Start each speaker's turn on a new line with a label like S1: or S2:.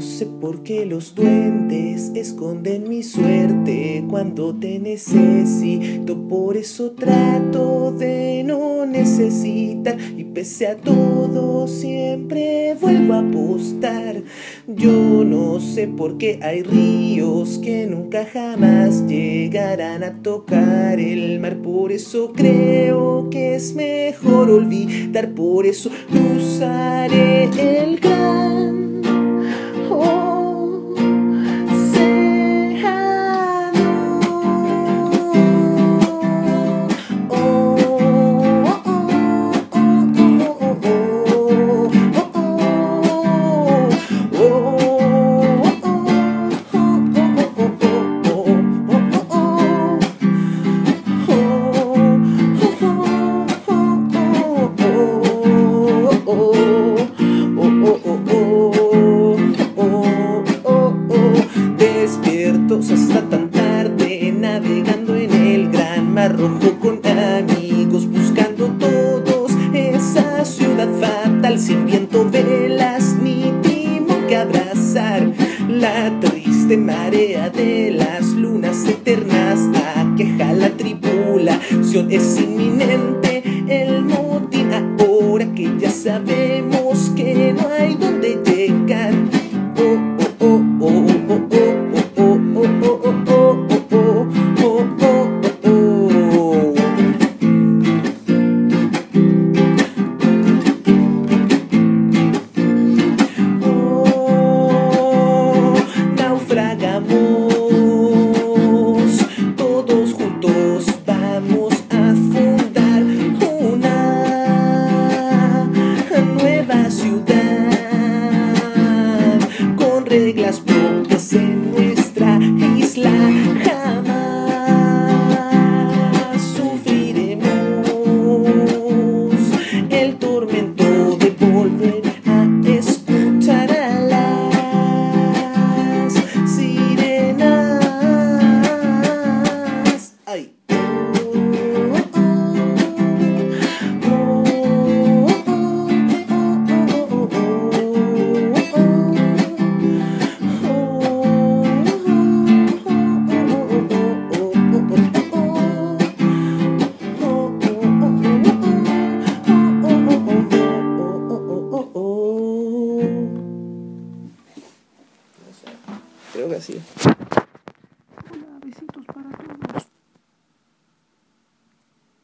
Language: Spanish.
S1: sé por qué los duendes esconden mi suerte cuando te necesito. Por eso trato de no necesitar y pese a todo siempre vuelvo a apostar. Yo no sé por qué hay ríos que nunca jamás llegarán a tocar el mar. Por eso creo que es mejor olvidar. Por eso cruzaré el gran tan tarde navegando en el gran mar rojo con amigos buscando todos esa ciudad fatal sin viento, velas ni timón que abrazar la triste marea de las lunas eternas. Aqueja la tripulación es inminente el motín ahora que ya sabemos en Creo que sí.